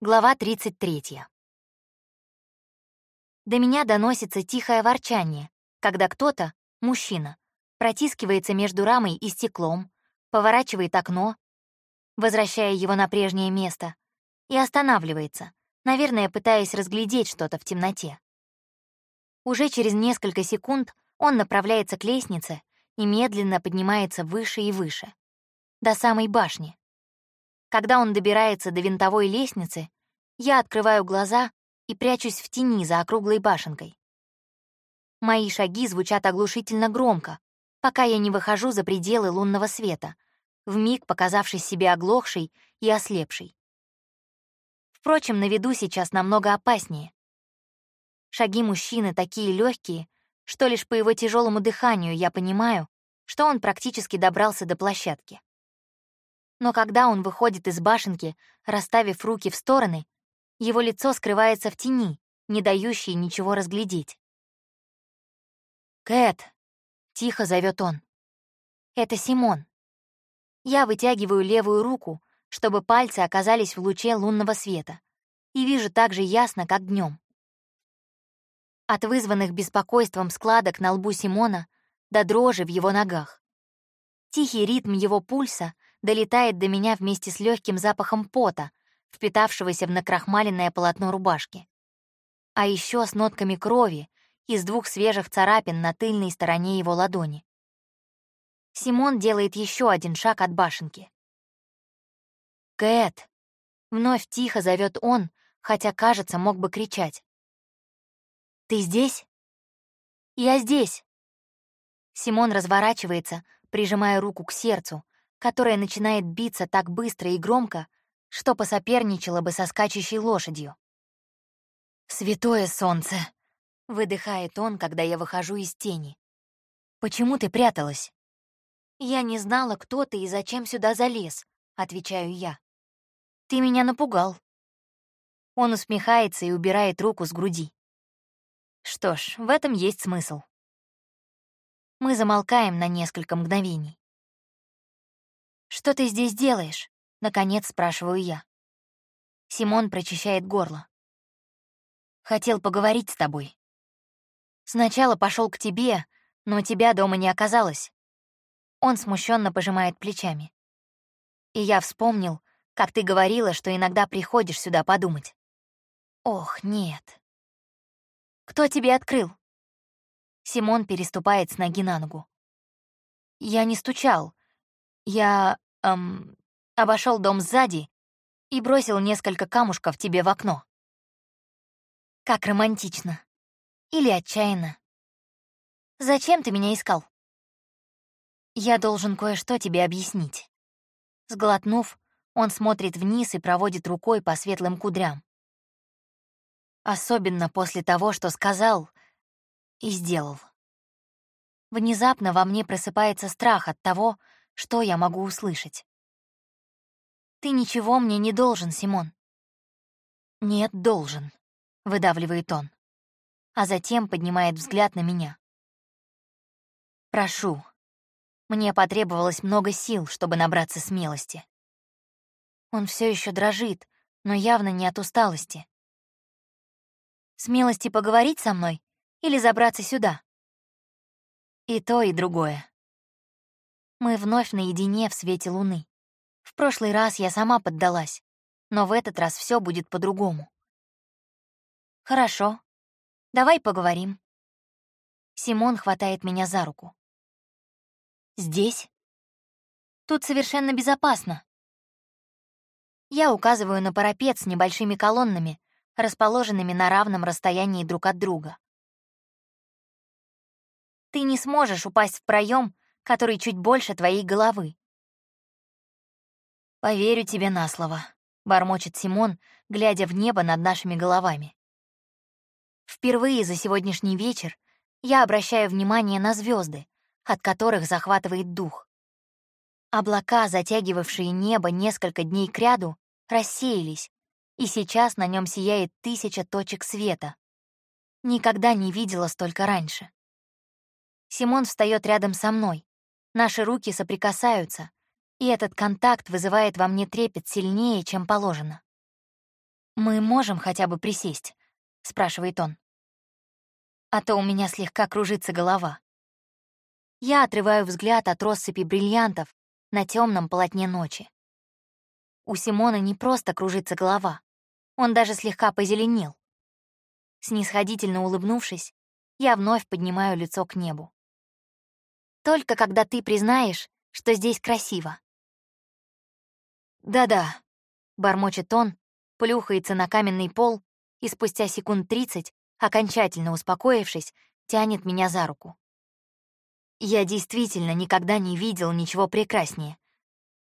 Глава 33. До меня доносится тихое ворчание, когда кто-то, мужчина, протискивается между рамой и стеклом, поворачивает окно, возвращая его на прежнее место, и останавливается, наверное, пытаясь разглядеть что-то в темноте. Уже через несколько секунд он направляется к лестнице и медленно поднимается выше и выше, до самой башни. Когда он добирается до винтовой лестницы, я открываю глаза и прячусь в тени за округлой башенкой. Мои шаги звучат оглушительно громко, пока я не выхожу за пределы лунного света, вмиг показавшись себе оглохшей и ослепшей. Впрочем, на виду сейчас намного опаснее. Шаги мужчины такие легкие, что лишь по его тяжелому дыханию я понимаю, что он практически добрался до площадки. Но когда он выходит из башенки, расставив руки в стороны, его лицо скрывается в тени, не дающей ничего разглядеть. «Кэт!» — тихо зовет он. «Это Симон». Я вытягиваю левую руку, чтобы пальцы оказались в луче лунного света, и вижу так же ясно, как днем. От вызванных беспокойством складок на лбу Симона до дрожи в его ногах. Тихий ритм его пульса долетает до меня вместе с легким запахом пота, впитавшегося в накрахмаленное полотно рубашки. А еще с нотками крови из двух свежих царапин на тыльной стороне его ладони. Симон делает еще один шаг от башенки. «Кэт!» — вновь тихо зовет он, хотя, кажется, мог бы кричать. «Ты здесь?» «Я здесь!» Симон разворачивается, прижимая руку к сердцу, которое начинает биться так быстро и громко, что посоперничало бы со скачущей лошадью. «Святое солнце!» — выдыхает он, когда я выхожу из тени. «Почему ты пряталась?» «Я не знала, кто ты и зачем сюда залез», — отвечаю я. «Ты меня напугал». Он усмехается и убирает руку с груди. Что ж, в этом есть смысл. Мы замолкаем на несколько мгновений. «Что ты здесь делаешь?» — наконец спрашиваю я. Симон прочищает горло. «Хотел поговорить с тобой. Сначала пошел к тебе, но тебя дома не оказалось». Он смущенно пожимает плечами. И я вспомнил, как ты говорила, что иногда приходишь сюда подумать. Ох, нет. Кто тебе открыл? Симон переступает с ноги на ногу. Я не стучал. Я, эм, обошел дом сзади и бросил несколько камушков тебе в окно. Как романтично. Или отчаянно. Зачем ты меня искал? Я должен кое-что тебе объяснить. Сглотнув, он смотрит вниз и проводит рукой по светлым кудрям. Особенно после того, что сказал и сделал. Внезапно во мне просыпается страх от того, что я могу услышать? «Ты ничего мне не должен, Симон». «Нет, должен», — выдавливает он, а затем поднимает взгляд на меня. «Прошу». Мне потребовалось много сил, чтобы набраться смелости. Он все еще дрожит, но явно не от усталости. Смелости поговорить со мной или забраться сюда? И то, и другое. Мы вновь наедине в свете луны. В прошлый раз я сама поддалась, но в этот раз все будет по-другому. Хорошо. Давай поговорим. Симон хватает меня за руку. Здесь? Тут совершенно безопасно. Я указываю на парапет с небольшими колоннами, расположенными на равном расстоянии друг от друга. Ты не сможешь упасть в проем который чуть больше твоей головы. «Поверю тебе на слово», — бормочет Симон, глядя в небо над нашими головами. Впервые за сегодняшний вечер я обращаю внимание на звезды, от которых захватывает дух. Облака, затягивавшие небо несколько дней кряду, рассеялись, и сейчас на нем сияет тысяча точек света. Никогда не видела столько раньше. Симон встает рядом со мной, Наши руки соприкасаются, и этот контакт вызывает во мне трепет сильнее, чем положено. «Мы можем хотя бы присесть?» — спрашивает он. А то у меня слегка кружится голова. Я отрываю взгляд от россыпи бриллиантов на темном полотне ночи. У Симона не просто кружится голова, он даже слегка позеленел. Снисходительно улыбнувшись, я вновь поднимаю лицо к небу. Только когда ты признаешь, что здесь красиво. «Да-да», — бормочет он, плюхается на каменный пол и спустя секунд тридцать, окончательно успокоившись, тянет меня за руку. Я действительно никогда не видел ничего прекраснее,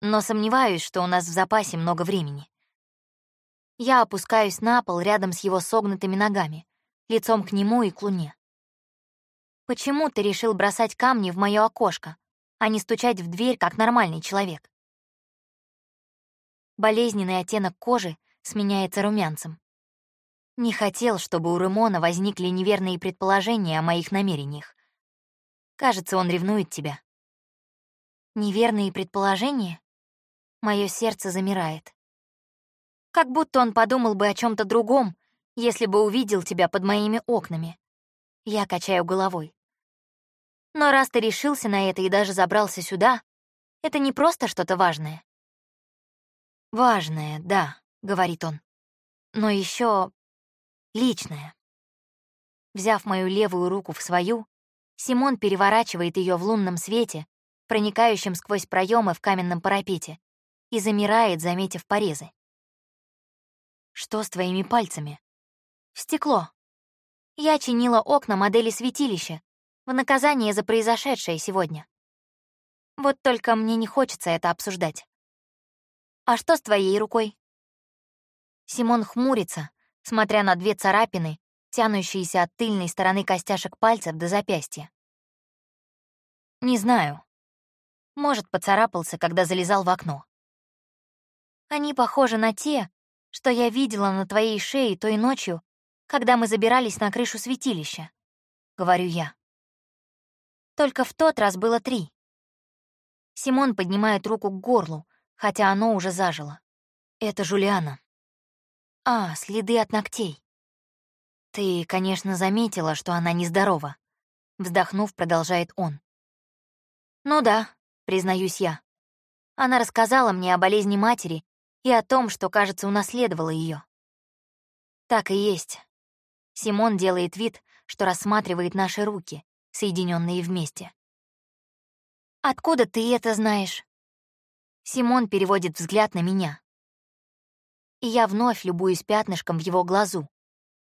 но сомневаюсь, что у нас в запасе много времени. Я опускаюсь на пол рядом с его согнутыми ногами, лицом к нему и к луне. Почему ты решил бросать камни в мое окошко, а не стучать в дверь, как нормальный человек? Болезненный оттенок кожи сменяется румянцем. Не хотел, чтобы у Ремона возникли неверные предположения о моих намерениях. Кажется, он ревнует тебя. Неверные предположения? Мое сердце замирает. Как будто он подумал бы о чем то другом, если бы увидел тебя под моими окнами. Я качаю головой. Но раз ты решился на это и даже забрался сюда, это не просто что-то важное. «Важное, да», — говорит он. «Но еще личное». Взяв мою левую руку в свою, Симон переворачивает ее в лунном свете, проникающем сквозь проемы в каменном парапете, и замирает, заметив порезы. «Что с твоими пальцами?» «В стекло. Я чинила окна модели святилища в наказание за произошедшее сегодня. Вот только мне не хочется это обсуждать. А что с твоей рукой?» Симон хмурится, смотря на две царапины, тянущиеся от тыльной стороны костяшек пальцев до запястья. Не знаю. Может, поцарапался, когда залезал в окно. Они похожи на те, что я видела на твоей шее той ночью, когда мы забирались на крышу святилища, — говорю я. Только в тот раз было три. Симон поднимает руку к горлу, хотя оно уже зажило. Это Жулиана. А, следы от ногтей. «Ты, конечно, заметила, что она нездорова», — вздохнув, продолжает он. «Ну да», — признаюсь я. Она рассказала мне о болезни матери и о том, что, кажется, унаследовала ее. Так и есть. Симон делает вид, что рассматривает наши руки, соединенные вместе. «Откуда ты это знаешь?» Симон переводит взгляд на меня. И я вновь любуюсь пятнышком в его глазу,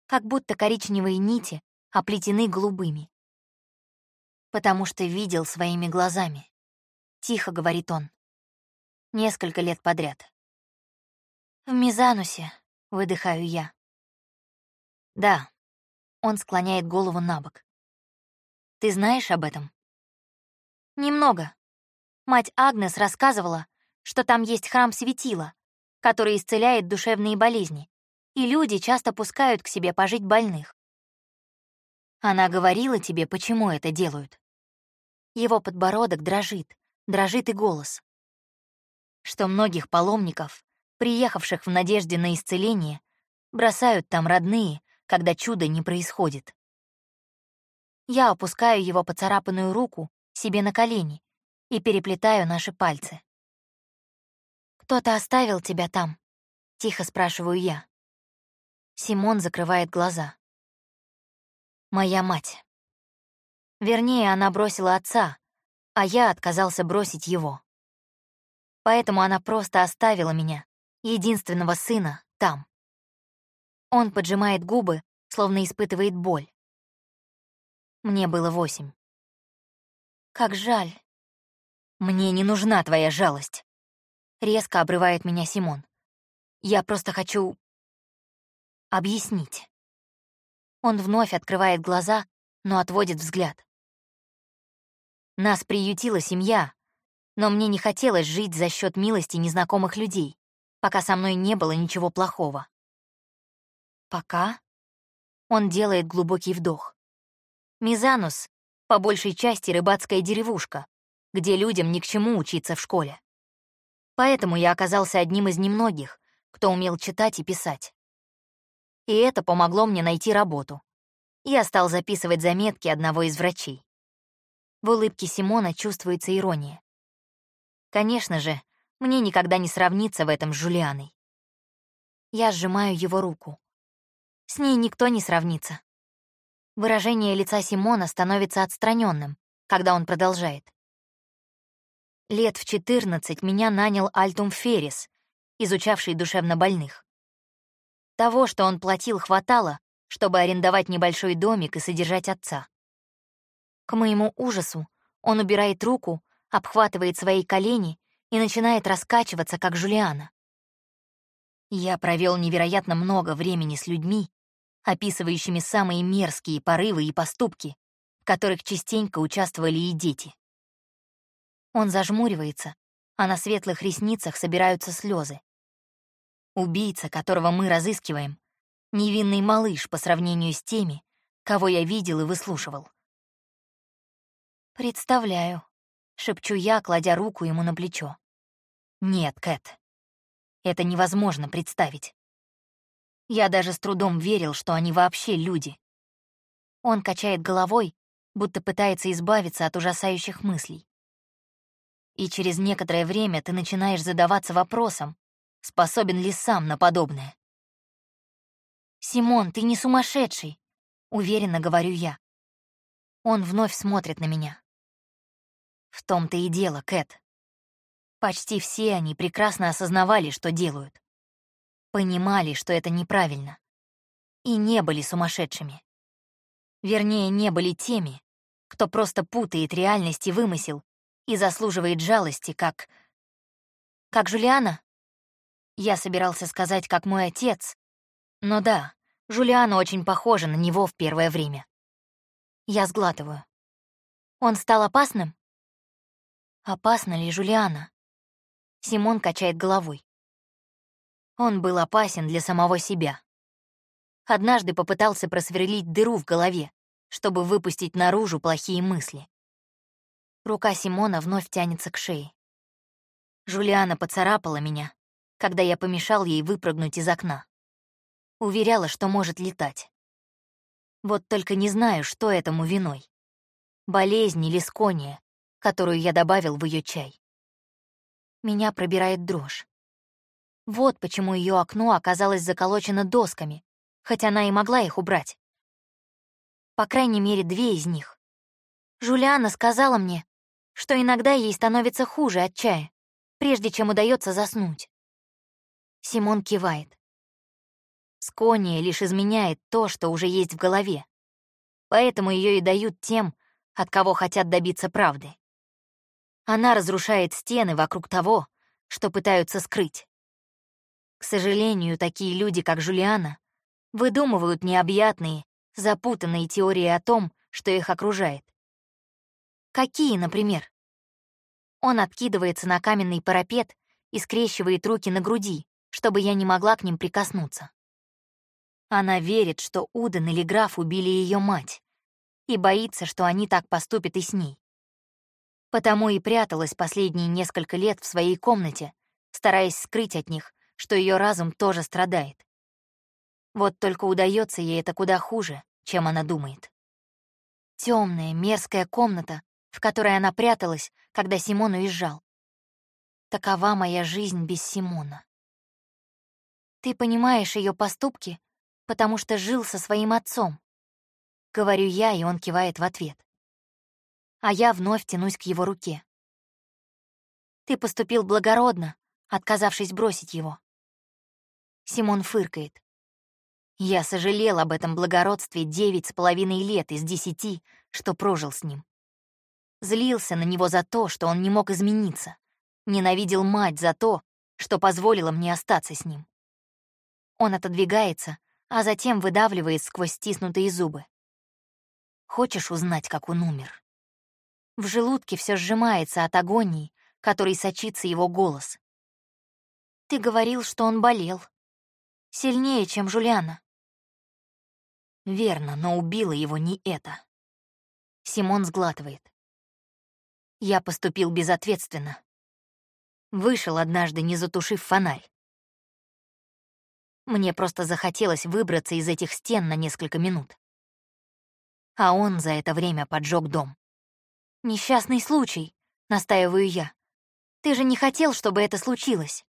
как будто коричневые нити оплетены голубыми. «Потому что видел своими глазами», — тихо говорит он. Несколько лет подряд. «В Мизанусе», — выдыхаю я. «Да», — он склоняет голову на бок. «Ты знаешь об этом?» «Немного. Мать Агнес рассказывала, что там есть храм светила, который исцеляет душевные болезни и люди часто пускают к себе пожить больных. Она говорила тебе, почему это делают. Его подбородок дрожит, дрожит и голос. Что многих паломников, приехавших в надежде на исцеление, бросают там родные, когда чудо не происходит. Я опускаю его поцарапанную руку себе на колени и переплетаю наши пальцы. «Кто-то оставил тебя там?» — тихо спрашиваю я. Симон закрывает глаза. Моя мать. Вернее, она бросила отца, а я отказался бросить его. Поэтому она просто оставила меня, единственного сына, там. Он поджимает губы, словно испытывает боль. Мне было восемь. Как жаль. Мне не нужна твоя жалость. Резко обрывает меня Симон. Я просто хочу объяснить. Он вновь открывает глаза, но отводит взгляд. Нас приютила семья, но мне не хотелось жить за счет милости незнакомых людей, пока со мной не было ничего плохого. Пока? Он делает глубокий вдох. Мизанус — по большей части рыбацкая деревушка, где людям ни к чему учиться в школе. Поэтому я оказался одним из немногих, кто умел читать и писать. И это помогло мне найти работу. Я стал записывать заметки одного из врачей. В улыбке Симона чувствуется ирония. Конечно же, мне никогда не сравниться в этом с Жулианой. Я сжимаю его руку. С ней никто не сравнится. Выражение лица Симона становится отстраненным, когда он продолжает. Лет в 14 меня нанял Альтум Феррис, изучавший душевнобольных. Того, что он платил, хватало, чтобы арендовать небольшой домик и содержать отца. К моему ужасу он убирает руку, обхватывает свои колени и начинает раскачиваться, как Жулиана. Я провел невероятно много времени с людьми, описывающими самые мерзкие порывы и поступки, в которых частенько участвовали и дети. Он зажмуривается, а на светлых ресницах собираются слезы. Убийца, которого мы разыскиваем, невинный малыш по сравнению с теми, кого я видел и выслушивал. «Представляю», — шепчу я, кладя руку ему на плечо. «Нет, Кэт, это невозможно представить. Я даже с трудом верил, что они вообще люди». Он качает головой, будто пытается избавиться от ужасающих мыслей. И через некоторое время ты начинаешь задаваться вопросом, способен ли сам на подобное. «Симон, ты не сумасшедший», — уверенно говорю я. Он вновь смотрит на меня. В том-то и дело, Кэт. Почти все они прекрасно осознавали, что делают. Понимали, что это неправильно. И не были сумасшедшими. Вернее, не были теми, кто просто путает реальность и вымысел и заслуживает жалости, как... Как Жулиана? Я собирался сказать, как мой отец. Но да, Жулиана очень похожа на него в первое время. Я сглатываю. Он стал опасным? Опасна ли Жулиана? Симон качает головой. Он был опасен для самого себя. Однажды попытался просверлить дыру в голове, чтобы выпустить наружу плохие мысли. Рука Симона вновь тянется к шее. Жулиана поцарапала меня, когда я помешал ей выпрыгнуть из окна. Уверяла, что может летать. Вот только не знаю, что этому виной. Болезнь или скония, которую я добавил в ее чай. Меня пробирает дрожь. Вот почему ее окно оказалось заколочено досками, хоть она и могла их убрать. По крайней мере, две из них. Жулиана сказала мне, что иногда ей становится хуже от чая, прежде чем удается заснуть. Симон кивает. Скония лишь изменяет то, что уже есть в голове. Поэтому ее и дают тем, от кого хотят добиться правды. Она разрушает стены вокруг того, что пытаются скрыть. К сожалению, такие люди, как Жулиана, выдумывают необъятные, запутанные теории о том, что их окружает. Какие, например? Он откидывается на каменный парапет и скрещивает руки на груди, чтобы я не могла к ним прикоснуться. Она верит, что Уден или граф убили ее мать, и боится, что они так поступят и с ней. Потому и пряталась последние несколько лет в своей комнате, стараясь скрыть от них, что ее разум тоже страдает. Вот только удается ей это куда хуже, чем она думает. Темная, мерзкая комната, в которой она пряталась, когда Симон уезжал. Такова моя жизнь без Симона. Ты понимаешь ее поступки, потому что жил со своим отцом. Говорю я, и он кивает в ответ. А я вновь тянусь к его руке. Ты поступил благородно, отказавшись бросить его. Симон фыркает. Я сожалел об этом благородстве девять с половиной лет из десяти, что прожил с ним. Злился на него за то, что он не мог измениться. Ненавидел мать за то, что позволила мне остаться с ним. Он отодвигается, а затем выдавливает сквозь стиснутые зубы. Хочешь узнать, как он умер? В желудке все сжимается от агонии, которой сочится его голос. Ты говорил, что он болел. Сильнее, чем Жулиана. Верно, но убило его не это. Симон сглатывает. Я поступил безответственно. Вышел однажды, не затушив фонарь. Мне просто захотелось выбраться из этих стен на несколько минут. А он за это время поджег дом. «Несчастный случай», — настаиваю я. «Ты же не хотел, чтобы это случилось?»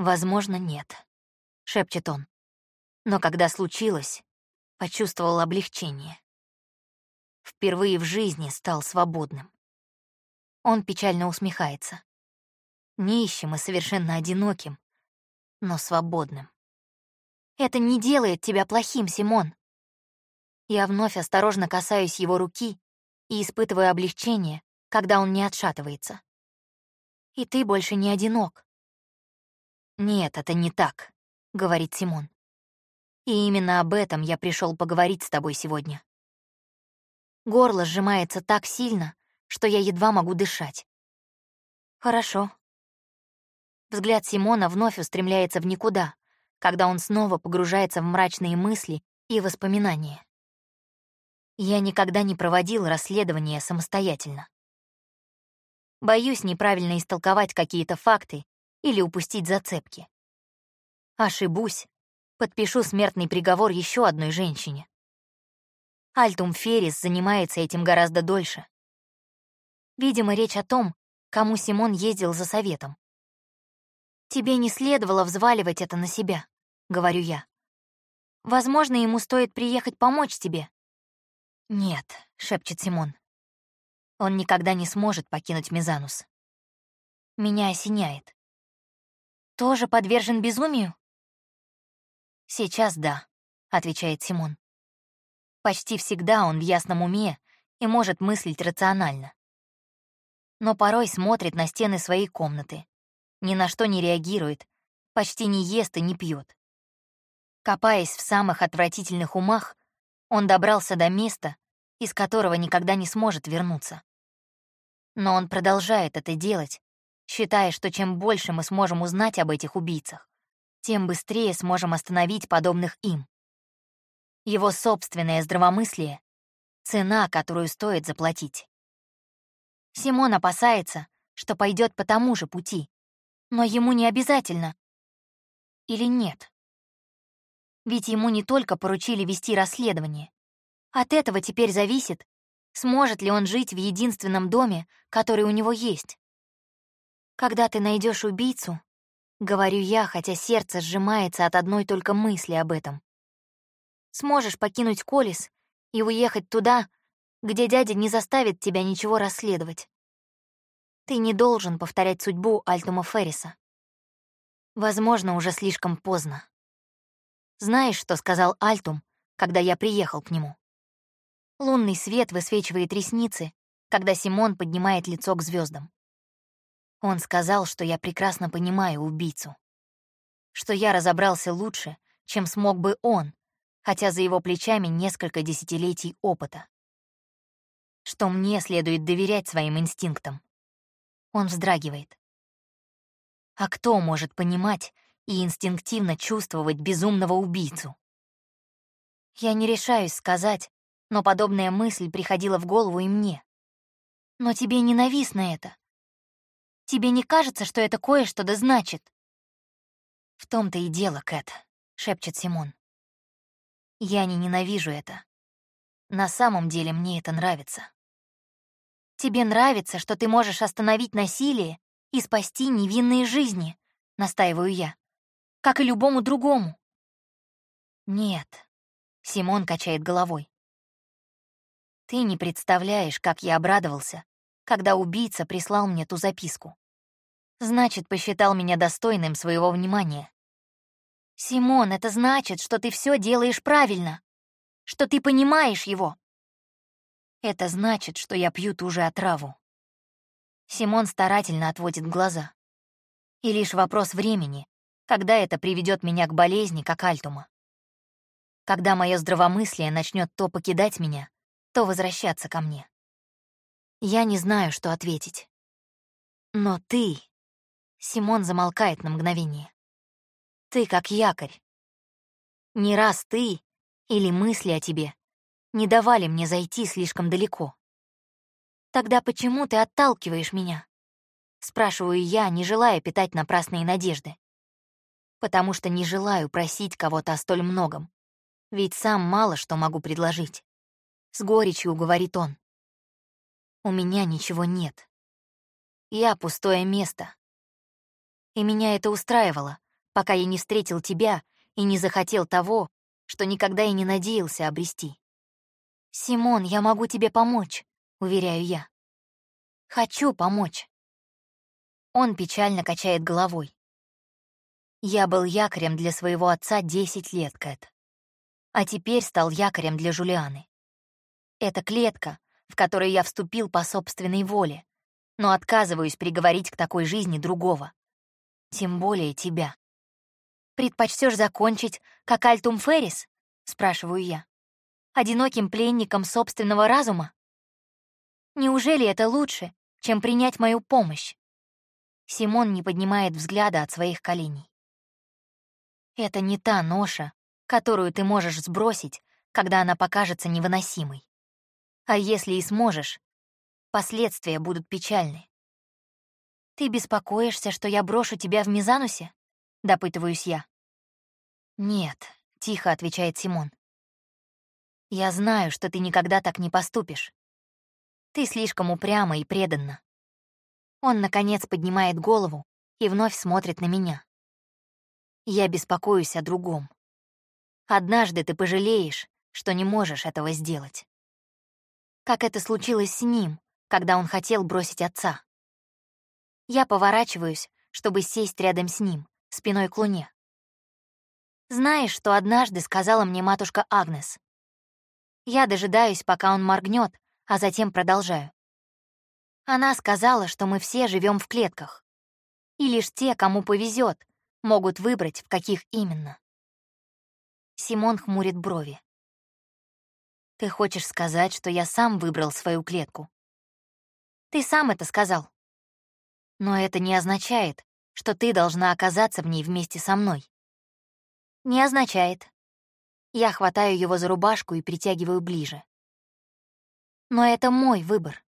«Возможно, нет», — шепчет он. Но когда случилось, почувствовал облегчение. Впервые в жизни стал свободным. Он печально усмехается. Нищим и совершенно одиноким, но свободным. Это не делает тебя плохим, Симон. Я вновь осторожно касаюсь его руки и испытываю облегчение, когда он не отшатывается. И ты больше не одинок. «Нет, это не так», — говорит Симон. «И именно об этом я пришел поговорить с тобой сегодня». Горло сжимается так сильно, что я едва могу дышать. «Хорошо», Взгляд Симона вновь устремляется в никуда, когда он снова погружается в мрачные мысли и воспоминания. Я никогда не проводил расследование самостоятельно. Боюсь неправильно истолковать какие-то факты или упустить зацепки. Ошибусь, подпишу смертный приговор еще одной женщине. Альтум Феррис занимается этим гораздо дольше. Видимо, речь о том, кому Симон ездил за советом. «Тебе не следовало взваливать это на себя», — говорю я. «Возможно, ему стоит приехать помочь тебе». «Нет», — шепчет Симон. «Он никогда не сможет покинуть Мизанус». Меня осеняет. «Тоже подвержен безумию?» «Сейчас да», — отвечает Симон. «Почти всегда он в ясном уме и может мыслить рационально. Но порой смотрит на стены своей комнаты, ни на что не реагирует, почти не ест и не пьет. Копаясь в самых отвратительных умах, он добрался до места, из которого никогда не сможет вернуться. Но он продолжает это делать, считая, что чем больше мы сможем узнать об этих убийцах, тем быстрее сможем остановить подобных им. Его собственное здравомыслие — цена, которую стоит заплатить. Симон опасается, что пойдет по тому же пути, но ему не обязательно. Или нет? Ведь ему не только поручили вести расследование. От этого теперь зависит, сможет ли он жить в единственном доме, который у него есть. Когда ты найдешь убийцу, говорю я, хотя сердце сжимается от одной только мысли об этом. Сможешь покинуть Колис и уехать туда, где дядя не заставит тебя ничего расследовать. Ты не должен повторять судьбу Альтума Ферриса. Возможно, уже слишком поздно. Знаешь, что сказал Альтум, когда я приехал к нему? Лунный свет высвечивает ресницы, когда Симон поднимает лицо к звездам. Он сказал, что я прекрасно понимаю убийцу. Что я разобрался лучше, чем смог бы он, хотя за его плечами несколько десятилетий опыта. Что мне следует доверять своим инстинктам. Он вздрагивает. А кто может понимать и инстинктивно чувствовать безумного убийцу? Я не решаюсь сказать, но подобная мысль приходила в голову и мне. Но тебе ненавистно это. Тебе не кажется, что это кое-что да значит? В том-то и дело, Кэт, — шепчет Симон. Я не ненавижу это. На самом деле мне это нравится. Тебе нравится, что ты можешь остановить насилие и спасти невинные жизни, настаиваю я, как и любому другому. Нет, Симон качает головой. Ты не представляешь, как я обрадовался, когда убийца прислал мне ту записку. Значит, посчитал меня достойным своего внимания. Симон, это значит, что ты все делаешь правильно, что ты понимаешь его. Это значит, что я пью ту же отраву. Симон старательно отводит глаза. И лишь вопрос времени, когда это приведет меня к болезни, как Альтума. Когда мое здравомыслие начнет то покидать меня, то возвращаться ко мне. Я не знаю, что ответить. Но ты... Симон замолкает на мгновение. Ты как якорь. Не раз ты или мысли о тебе не давали мне зайти слишком далеко. «Тогда почему ты отталкиваешь меня?» Спрашиваю я, не желая питать напрасные надежды. потому что не желаю просить кого-то о столь многом, ведь сам мало что могу предложить. С горечью говорит он. У меня ничего нет. Я пустое место. И меня это устраивало, пока я не встретил тебя и не захотел того, что никогда и не надеялся обрести. «Симон, я могу тебе помочь», — уверяю я. «Хочу помочь». Он печально качает головой. Я был якорем для своего отца 10 лет, Кэт. А теперь стал якорем для Жулианы. Это клетка, в которой я вступил по собственной воле, но отказываюсь приговорить к такой жизни другого. Тем более тебя. Предпочтешь закончить, как Альтум Феррис? Спрашиваю я. Одиноким пленником собственного разума? Неужели это лучше, чем принять мою помощь? Симон не поднимает взгляда от своих коленей. Это не та ноша, которую ты можешь сбросить, когда она покажется невыносимой. А если и сможешь, последствия будут печальны. «Ты беспокоишься, что я брошу тебя в Мизанусе?» — допытываюсь я. «Нет», — тихо отвечает Симон. «Я знаю, что ты никогда так не поступишь. Ты слишком упряма и преданна». Он, наконец, поднимает голову и вновь смотрит на меня. Я беспокоюсь о другом. Однажды ты пожалеешь, что не можешь этого сделать. Как это случилось с ним, когда он хотел бросить отца. Я поворачиваюсь, чтобы сесть рядом с ним, спиной к луне. Знаешь, что однажды сказала мне матушка Агнес? Я дожидаюсь, пока он моргнет, а затем продолжаю. Она сказала, что мы все живем в клетках. И лишь те, кому повезет, могут выбрать, в каких именно. Симон хмурит брови. Ты хочешь сказать, что я сам выбрал свою клетку? Ты сам это сказал. Но это не означает, что ты должна оказаться в ней вместе со мной. Не означает. Я хватаю его за рубашку и притягиваю ближе. Но это мой выбор.